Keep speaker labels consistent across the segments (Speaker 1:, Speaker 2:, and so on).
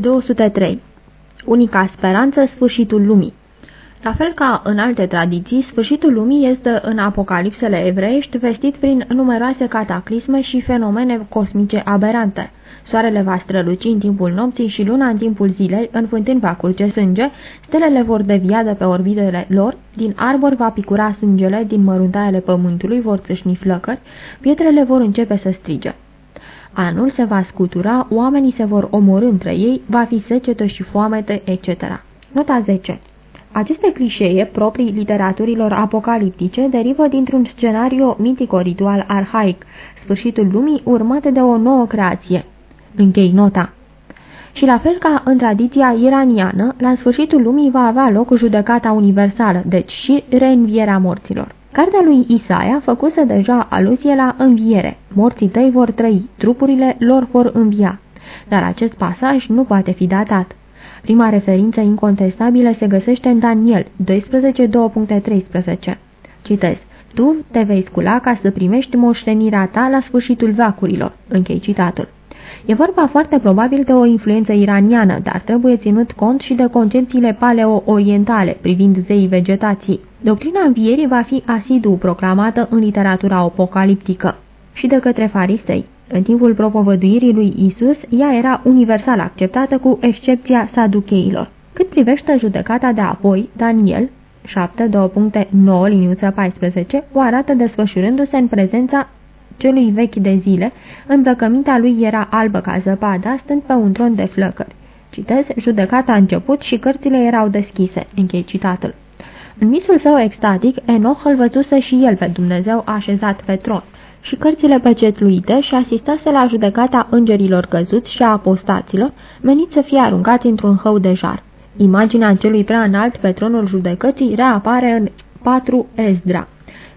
Speaker 1: 203. Unica speranță, sfârșitul lumii la fel ca în alte tradiții, sfârșitul lumii este în apocalipsele evreiești vestit prin numeroase cataclisme și fenomene cosmice aberante. Soarele va străluci în timpul nopții și luna în timpul zilei, înfântând va curge sânge, stelele vor devia de pe orbitele lor, din arbori va picura sângele, din măruntaiele pământului vor țâșni flăcări, pietrele vor începe să strige. Anul se va scutura, oamenii se vor omorâ între ei, va fi secetă și foamete, etc. Nota 10 aceste clișee proprii literaturilor apocaliptice derivă dintr-un scenariu mitico-ritual arhaic, sfârșitul lumii urmat de o nouă creație. Închei nota. Și la fel ca în tradiția iraniană, la sfârșitul lumii va avea loc judecata universală, deci și reînvierea morților. Cartea lui Isaia făcuse deja aluzie la înviere. Morții tăi vor trăi, trupurile lor vor învia. Dar acest pasaj nu poate fi datat. Prima referință incontestabilă se găsește în Daniel 12.2.13. Citez. Tu te vei scula ca să primești moștenirea ta la sfârșitul vacurilor. Închei citatul. E vorba foarte probabil de o influență iraniană, dar trebuie ținut cont și de concepțiile paleo-orientale privind zeii vegetației. Doctrina învierii va fi asidu proclamată în literatura apocaliptică și de către farisei. În timpul propovăduirii lui Isus, ea era universal acceptată cu excepția saducheilor. Cât privește judecata de apoi, Daniel 7.2.9 liniuță 14 o arată desfășurându-se în prezența celui vechi de zile, îmbrăcămintea lui era albă ca zăpada, stând pe un tron de flăcări. Citez, judecata a început și cărțile erau deschise. Închei citatul. În misul său extatic, Enoch îl văzuse și el pe Dumnezeu așezat pe tron și cărțile pecetluite și asistase la judecata îngerilor căzuți și a apostaților, meniți să fie aruncați într-un hău de jar. Imaginea celui prea înalt pe tronul judecății reapare în 4 Ezdra.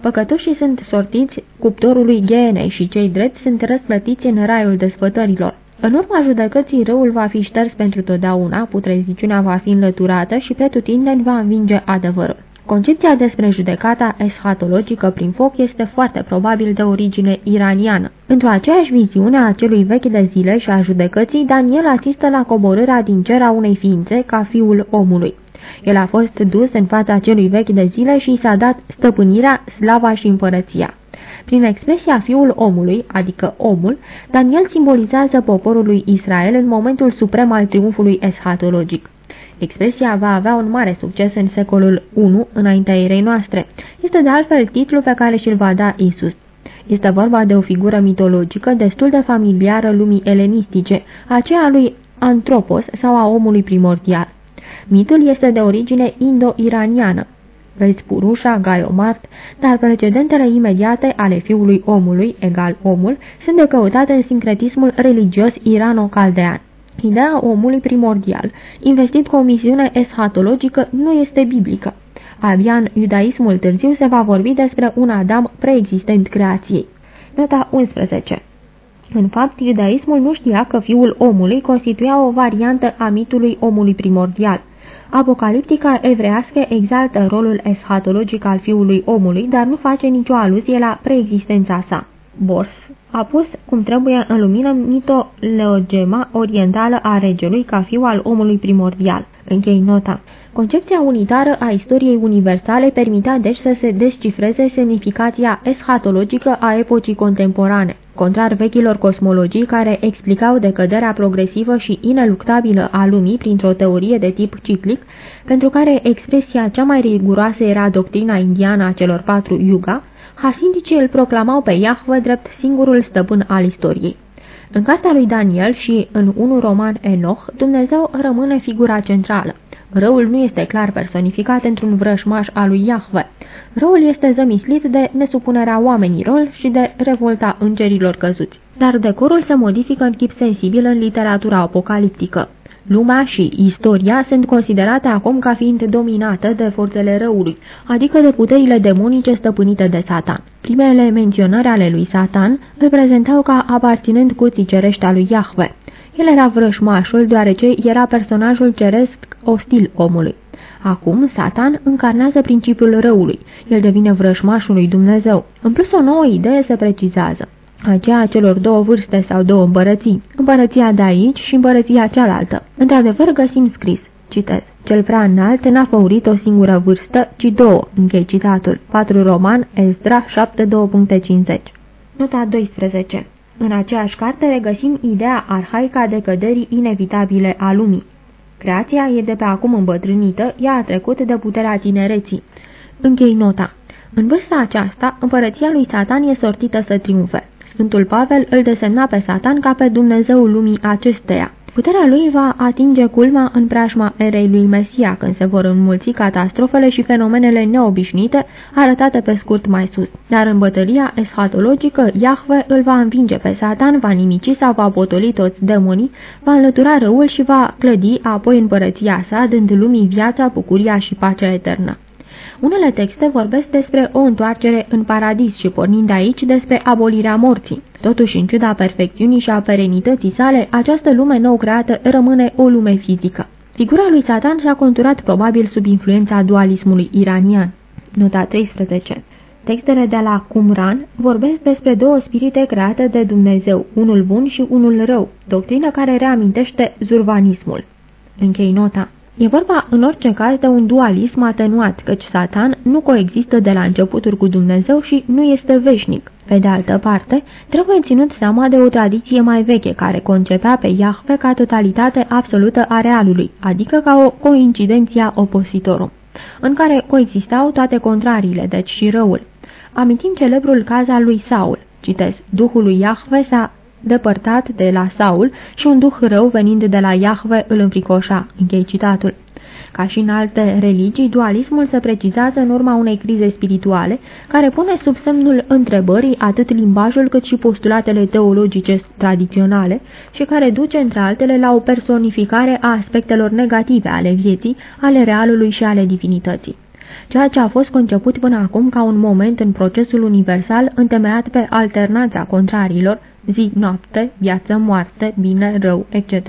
Speaker 1: Păcătoșii sunt sortiți cuptorului ghenei și cei drepți sunt răsplătiți în raiul desfătărilor. În urma judecății răul va fi șters pentru totdeauna, putreziciunea va fi înlăturată și pretutindeni va învinge adevărul. Concepția despre judecata eschatologică prin foc este foarte probabil de origine iraniană. Într-o aceeași viziune a celui vechi de zile și a judecății, Daniel asistă la coborârea din cer a unei ființe ca fiul omului. El a fost dus în fața celui vechi de zile și i s-a dat stăpânirea, slava și împărăția. Prin expresia fiul omului, adică omul, Daniel simbolizează poporul lui Israel în momentul suprem al triumfului eschatologic. Expresia va avea un mare succes în secolul I înaintea erei noastre. Este de altfel titlul pe care și-l va da Isus. Este vorba de o figură mitologică destul de familiară lumii elenistice, aceea lui Antropos sau a omului primordial. Mitul este de origine indo-iraniană. Vezi Purușa, Gaiomart, dar precedentele imediate ale fiului omului, egal omul, sunt de căutate în sincretismul religios irano-caldean. Ideea omului primordial, investit cu o misiune eschatologică, nu este biblică. Abia în iudaismul târziu se va vorbi despre un Adam preexistent creației. Nota 11 În fapt, iudaismul nu știa că fiul omului constituia o variantă a mitului omului primordial. Apocaliptica evrească exaltă rolul eschatologic al fiului omului, dar nu face nicio aluzie la preexistența sa. Bors a pus cum trebuie în lumină mitoleogema orientală a regelui ca fiu al omului primordial. Închei nota. Concepția unitară a istoriei universale permitea deci să se descifreze semnificația eschatologică a epocii contemporane. Contrar vechilor cosmologii care explicau decăderea progresivă și ineluctabilă a lumii printr-o teorie de tip ciclic, pentru care expresia cea mai riguroasă era doctrina indiană a celor patru yuga, Hasindicii îl proclamau pe Iahvă drept singurul stăpân al istoriei. În cartea lui Daniel și în unul roman Enoch, Dumnezeu rămâne figura centrală. Răul nu este clar personificat într-un vrășmaș al lui Iahve. Răul este zămislit de nesupunerea oamenilor și de revolta îngerilor căzuți. Dar decorul se modifică în chip sensibil în literatura apocaliptică. Lumea și istoria sunt considerate acum ca fiind dominate de forțele răului, adică de puterile demonice stăpânite de Satan. Primele menționări ale lui Satan îl prezentau ca aparținând cuții cerești a lui Iahve. El era vrășmașul deoarece era personajul ceresc ostil omului. Acum, Satan încarnează principiul răului. El devine vrășmașul lui Dumnezeu. În plus, o nouă idee se precizează. aceea a celor două vârste sau două împărății, împărăția de aici și împărăția cealaltă. Într-adevăr găsim scris, citez, cel prea înalt n-a făurit o singură vârstă, ci două, închei citatul, 4 Roman, Esdra 7.2.50. Nota 12 În aceeași carte regăsim ideea arhaică a decăderii inevitabile a lumii. Creația e de pe acum îmbătrânită, ea a trecut de puterea tinereții. Închei nota. În vârsta aceasta, împărăția lui Satan e sortită să triumfe. Sfântul Pavel îl desemna pe Satan ca pe Dumnezeul lumii acesteia. Puterea lui va atinge culma în preajma erei lui Mesia, când se vor înmulți catastrofele și fenomenele neobișnuite, arătate pe scurt mai sus. Dar în bătălia eschatologică, Iahve îl va învinge pe Satan, va nimici sau va potoli toți demonii, va înlătura răul și va clădi apoi împărăția sa, dând lumii viața, bucuria și pacea eternă. Unele texte vorbesc despre o întoarcere în paradis și pornind de aici despre abolirea morții. Totuși, în ciuda perfecțiunii și a perenității sale, această lume nou creată rămâne o lume fizică. Figura lui Satan s-a conturat probabil sub influența dualismului iranian. Nota 13 Textele de la Qumran vorbesc despre două spirite create de Dumnezeu, unul bun și unul rău, doctrină care reamintește zurvanismul. Închei nota. E vorba în orice caz de un dualism atenuat, căci Satan nu coexistă de la începuturi cu Dumnezeu și nu este veșnic. Pe de altă parte, trebuie ținut seama de o tradiție mai veche care concepea pe Iahve ca totalitate absolută a realului, adică ca o coincidenția opositorum, în care coexistau toate contrariile, deci și răul. Amintim celebrul caz al lui Saul. Citez, Duhul lui Iahve s-a depărtat de la Saul și un duh rău venind de la Iahve îl înfricoșa. Închei citatul. Ca și în alte religii, dualismul se precizează în urma unei crize spirituale, care pune sub semnul întrebării atât limbajul cât și postulatele teologice tradiționale și care duce, între altele, la o personificare a aspectelor negative ale vieții, ale realului și ale divinității ceea ce a fost conceput până acum ca un moment în procesul universal întemeiat pe alternanța contrariilor, zi-noapte, viață-moarte, bine-rău, etc.,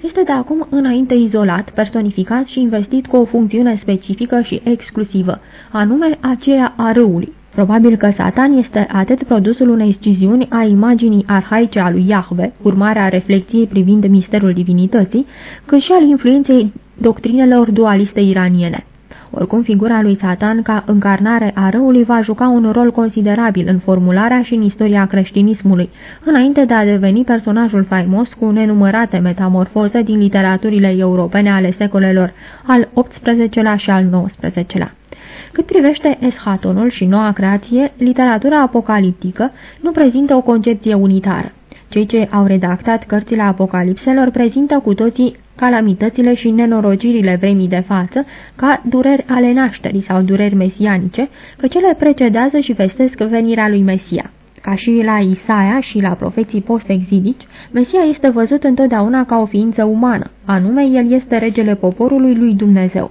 Speaker 1: este de acum înainte izolat, personificat și investit cu o funcțiune specifică și exclusivă, anume aceea a râului. Probabil că Satan este atât produsul unei sciziuni a imaginii arhaice a lui Iahve, urmarea reflexiei privind misterul divinității, cât și al influenței doctrinelor dualiste iraniene. Oricum, figura lui Satan ca încarnare a răului va juca un rol considerabil în formularea și în istoria creștinismului, înainte de a deveni personajul faimos cu nenumărate metamorfoze din literaturile europene ale secolelor al XVIII-lea și al XIX-lea. Cât privește eschatonul și noua creație, literatura apocaliptică nu prezintă o concepție unitară. Cei ce au redactat cărțile apocalipselor prezintă cu toții calamitățile și nenorocirile vremii de față ca dureri ale nașterii sau dureri mesianice, că cele precedează și vestesc venirea lui Mesia. Ca și la Isaia și la profeții post-exilici, Mesia este văzut întotdeauna ca o ființă umană, anume el este regele poporului lui Dumnezeu.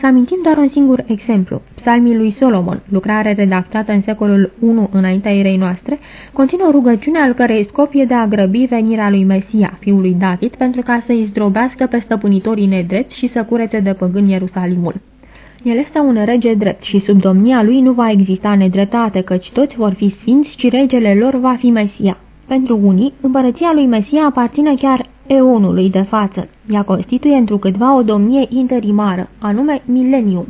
Speaker 1: Să amintim doar un singur exemplu. Psalmii lui Solomon, lucrare redactată în secolul I înaintea erei noastre, conține o rugăciune al cărei scop e de a grăbi venirea lui Mesia, fiul lui David, pentru ca să-i zdrobească pe stăpânitorii nedreți și să curețe de păgân Ierusalimul. El este un rege drept și sub domnia lui nu va exista nedreptate, căci toți vor fi sfinți și regele lor va fi Mesia. Pentru unii, împărăția lui Mesia aparține chiar eonului de față. Ea constituie întrucâtva o domnie interimară, anume milenium.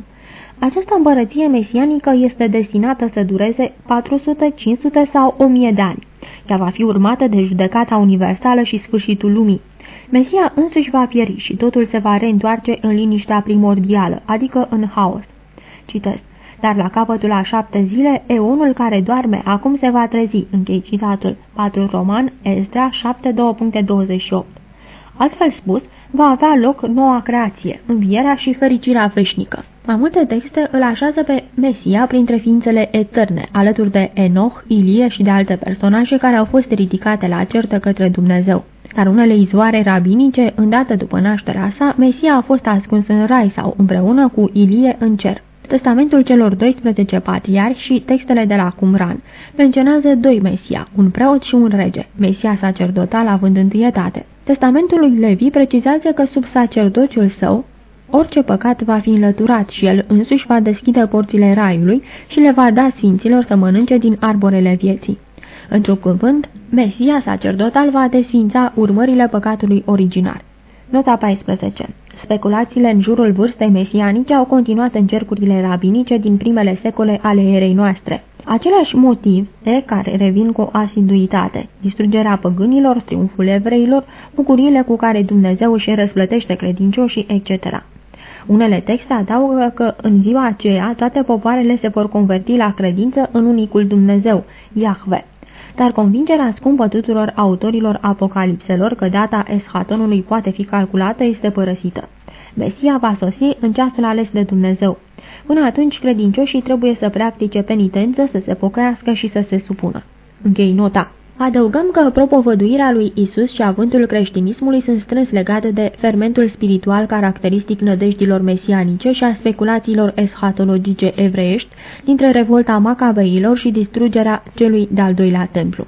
Speaker 1: Această împărăție mesianică este destinată să dureze 400, 500 sau 1000 de ani. Ea va fi urmată de judecata universală și sfârșitul lumii. Mesia însuși va pieri și totul se va reîntoarce în liniștea primordială, adică în haos. Citesc. Dar la capătul a șapte zile, eonul care doarme acum se va trezi, închei citatul, 4 Roman, Esdra 7.2.28. Altfel spus, va avea loc noua creație, învierea și fericirea veșnică. Mai multe texte îl așează pe Mesia printre ființele eterne, alături de Enoch, Ilie și de alte personaje care au fost ridicate la certă către Dumnezeu. Dar unele izvoare rabinice, îndată după nașterea sa, Mesia a fost ascuns în rai sau împreună cu Ilie în cer. Testamentul celor 12 patriarhi și textele de la Qumran menționează doi Mesia, un preot și un rege, Mesia sacerdotal având întâietate. Testamentul lui Levi precizează că sub sacerdociul său, orice păcat va fi înlăturat și el însuși va deschide porțile raiului și le va da sfinților să mănânce din arborele vieții. Într-un cuvânt, Mesia sacerdotal va desfința urmările păcatului original. Nota 14. Speculațiile în jurul vârstei mesianice au continuat în cercurile rabinice din primele secole ale erei noastre. Același motiv de care revin cu asiduitate, distrugerea păgânilor, triumful evreilor, bucuriile cu care Dumnezeu își răsplătește credincioșii, etc. Unele texte adaugă că în ziua aceea toate popoarele se vor converti la credință în unicul Dumnezeu, Iahve. Dar convingerea scumpă tuturor autorilor apocalipselor că data eschatonului poate fi calculată este părăsită. Mesia va sosi în ceasul ales de Dumnezeu. Până atunci, credincioșii trebuie să practice penitență, să se pocăiască și să se supună. Închei nota. Adăugăm că propovăduirea lui Isus și avântul creștinismului sunt strâns legate de fermentul spiritual caracteristic nădejdilor mesianice și a speculațiilor eschatologice evreiești dintre revolta macabeilor și distrugerea celui de-al doilea templu.